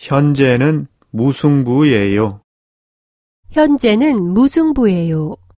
현재는 무승부예요. 현재는 무승부예요.